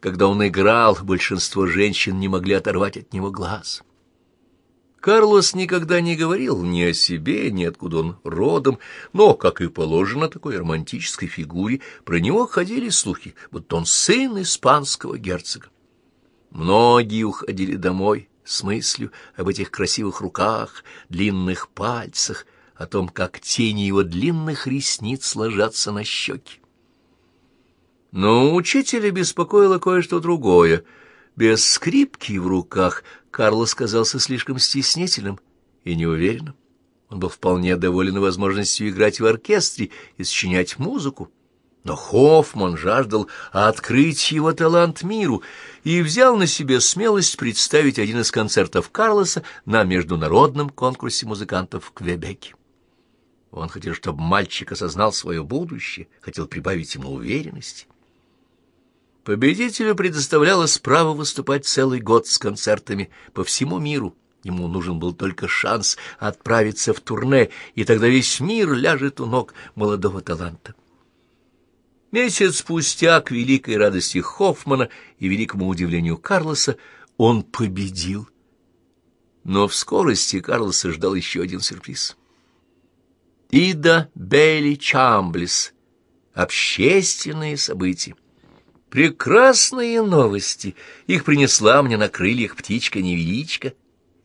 Когда он играл, большинство женщин не могли оторвать от него глаз. Карлос никогда не говорил ни о себе, ни откуда он родом, но, как и положено такой романтической фигуре, про него ходили слухи, будто он сын испанского герцога. Многие уходили домой с мыслью об этих красивых руках, длинных пальцах, о том, как тени его длинных ресниц ложатся на щеки. Но учителя беспокоило кое-что другое. Без скрипки в руках Карлос казался слишком стеснительным и неуверенным. Он был вполне доволен возможностью играть в оркестре и сочинять музыку. Но Хоффман жаждал открыть его талант миру и взял на себе смелость представить один из концертов Карлоса на международном конкурсе музыкантов в Квебеке. Он хотел, чтобы мальчик осознал свое будущее, хотел прибавить ему уверенности. Победителю предоставлялось право выступать целый год с концертами по всему миру. Ему нужен был только шанс отправиться в турне, и тогда весь мир ляжет у ног молодого таланта. Месяц спустя, к великой радости Хоффмана и великому удивлению Карлоса, он победил. Но в скорости Карлоса ждал еще один сюрприз. Ида Бейли Чамблис. Общественные события. Прекрасные новости. Их принесла мне на крыльях птичка-невеличка.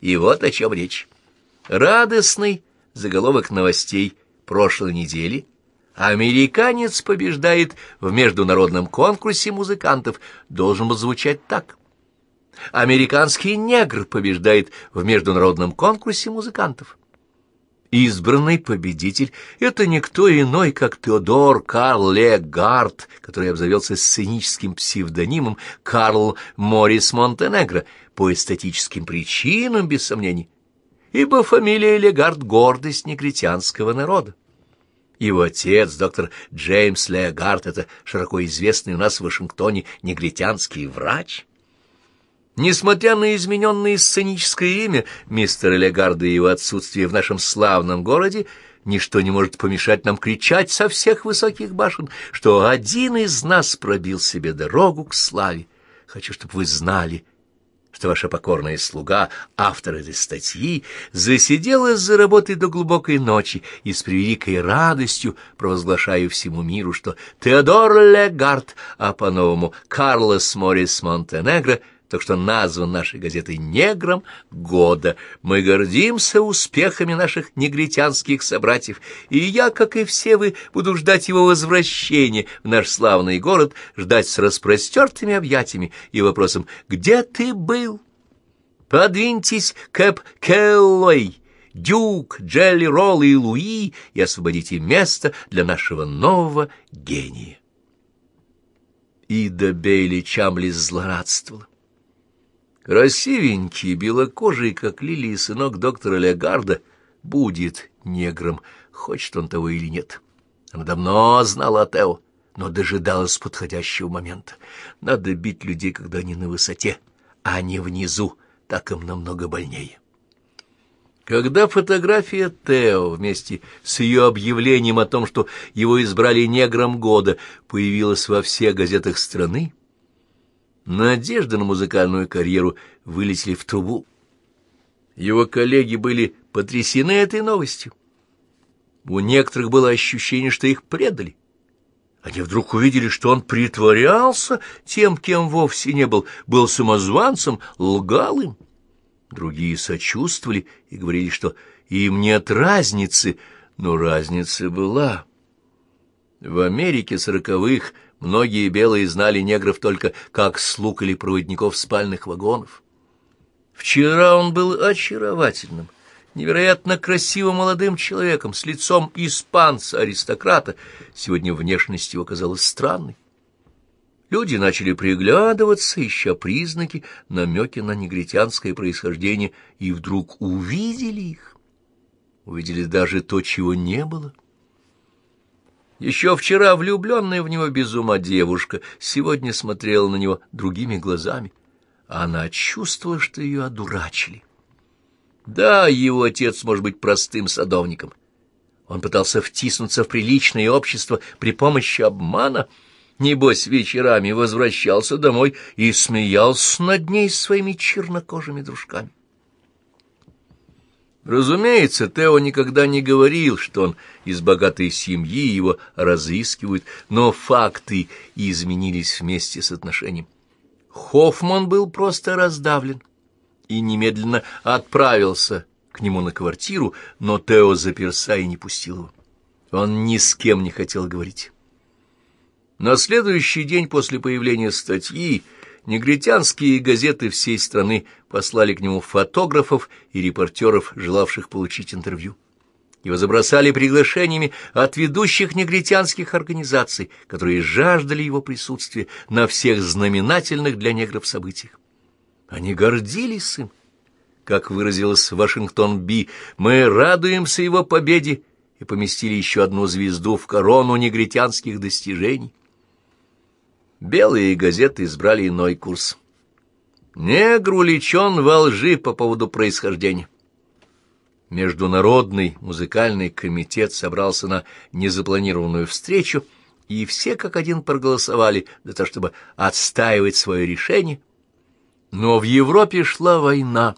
И вот о чем речь. Радостный заголовок новостей прошлой недели. Американец побеждает в международном конкурсе музыкантов. Должен был звучать так. Американский негр побеждает в международном конкурсе музыкантов. Избранный победитель — это никто иной, как Теодор Карл Легард, который обзавелся сценическим псевдонимом Карл Морис Монтенегро по эстетическим причинам, без сомнений, ибо фамилия Легард — гордость негритянского народа. Его отец, доктор Джеймс Легард, это широко известный у нас в Вашингтоне негритянский врач — Несмотря на измененное сценическое имя мистера Легарда и его отсутствие в нашем славном городе, ничто не может помешать нам кричать со всех высоких башен, что один из нас пробил себе дорогу к славе. Хочу, чтобы вы знали, что ваша покорная слуга, автор этой статьи, засиделась за работой до глубокой ночи и с превеликой радостью провозглашаю всему миру, что Теодор Легард, а по-новому Карлос Морис Монтенегро — так что назван нашей газетой «Негром года». Мы гордимся успехами наших негритянских собратьев, и я, как и все вы, буду ждать его возвращения в наш славный город, ждать с распростертыми объятиями и вопросом «Где ты был?» Подвиньтесь, Кэп Келлой, Дюк, Джелли Ролл и Луи и освободите место для нашего нового гения. Ида Бейли Чамлис злорадствовала. Красивенький, белокожий, как лилии, сынок доктора Легарда будет негром, хочет он того или нет. Она давно знала о Тео, но дожидалась подходящего момента. Надо бить людей, когда они на высоте, а не внизу, так им намного больнее. Когда фотография Тео вместе с ее объявлением о том, что его избрали негром года, появилась во всех газетах страны, Надежды на музыкальную карьеру вылетели в трубу. Его коллеги были потрясены этой новостью. У некоторых было ощущение, что их предали. Они вдруг увидели, что он притворялся тем, кем вовсе не был, был самозванцем, лгал им. Другие сочувствовали и говорили, что им нет разницы, но разница была. В Америке сороковых Многие белые знали негров только как слуг или проводников спальных вагонов. Вчера он был очаровательным, невероятно красивым молодым человеком с лицом испанца-аристократа. Сегодня внешность его казалась странной. Люди начали приглядываться, ища признаки, намеки на негритянское происхождение, и вдруг увидели их. Увидели даже то, чего не было — еще вчера влюбленная в него без ума девушка сегодня смотрела на него другими глазами. Она чувствовала, что ее одурачили. Да, его отец может быть простым садовником. Он пытался втиснуться в приличное общество при помощи обмана, Небось, вечерами возвращался домой и смеялся над ней своими чернокожими дружками. Разумеется, Тео никогда не говорил, что он из богатой семьи, его разыскивают, но факты изменились вместе с отношением. Хоффман был просто раздавлен и немедленно отправился к нему на квартиру, но Тео заперся и не пустил его. Он ни с кем не хотел говорить. На следующий день после появления статьи негритянские газеты всей страны послали к нему фотографов и репортеров, желавших получить интервью. Его забросали приглашениями от ведущих негритянских организаций, которые жаждали его присутствия на всех знаменательных для негров событиях. Они гордились им. Как выразилась Вашингтон Би, мы радуемся его победе и поместили еще одну звезду в корону негритянских достижений. Белые газеты избрали иной курс. Негр уличен во лжи по поводу происхождения. Международный музыкальный комитет собрался на незапланированную встречу, и все как один проголосовали для того, чтобы отстаивать свое решение. Но в Европе шла война,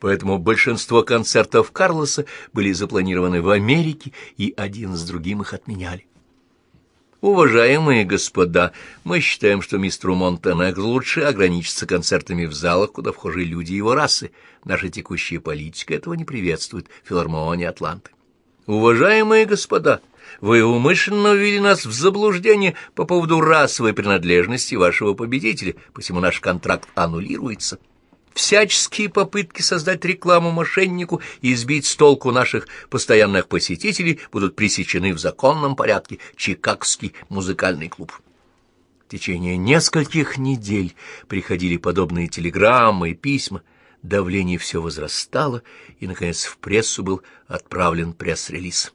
поэтому большинство концертов Карлоса были запланированы в Америке, и один с другим их отменяли. Уважаемые господа, мы считаем, что мистеру Монтенегро лучше ограничиться концертами в залах, куда вхожи люди его расы. Наша текущая политика этого не приветствует, филармония Атланты. Уважаемые господа, вы умышленно ввели нас в заблуждение по поводу расовой принадлежности вашего победителя, посему наш контракт аннулируется. Всяческие попытки создать рекламу мошеннику и сбить с толку наших постоянных посетителей будут пресечены в законном порядке. Чикагский музыкальный клуб. В течение нескольких недель приходили подобные телеграммы и письма. Давление все возрастало, и, наконец, в прессу был отправлен пресс-релиз.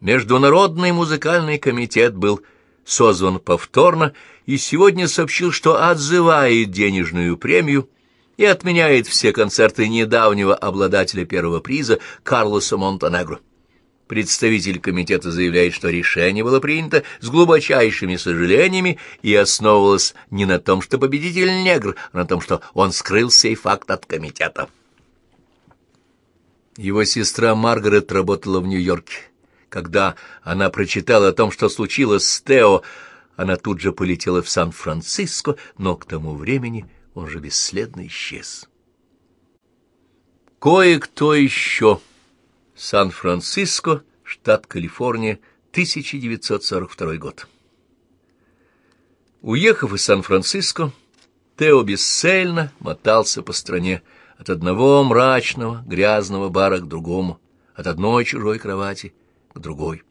Международный музыкальный комитет был созван повторно и сегодня сообщил, что отзывает денежную премию и отменяет все концерты недавнего обладателя первого приза Карлоса Монтенегро. Представитель комитета заявляет, что решение было принято с глубочайшими сожалениями и основывалось не на том, что победитель негр, а на том, что он скрыл сей факт от комитета. Его сестра Маргарет работала в Нью-Йорке. Когда она прочитала о том, что случилось с Тео, она тут же полетела в Сан-Франциско, но к тому времени он же бесследно исчез. Кое-кто еще. Сан-Франциско, штат Калифорния, 1942 год. Уехав из Сан-Франциско, Тео бесцельно мотался по стране от одного мрачного, грязного бара к другому, от одной чужой кровати к другой.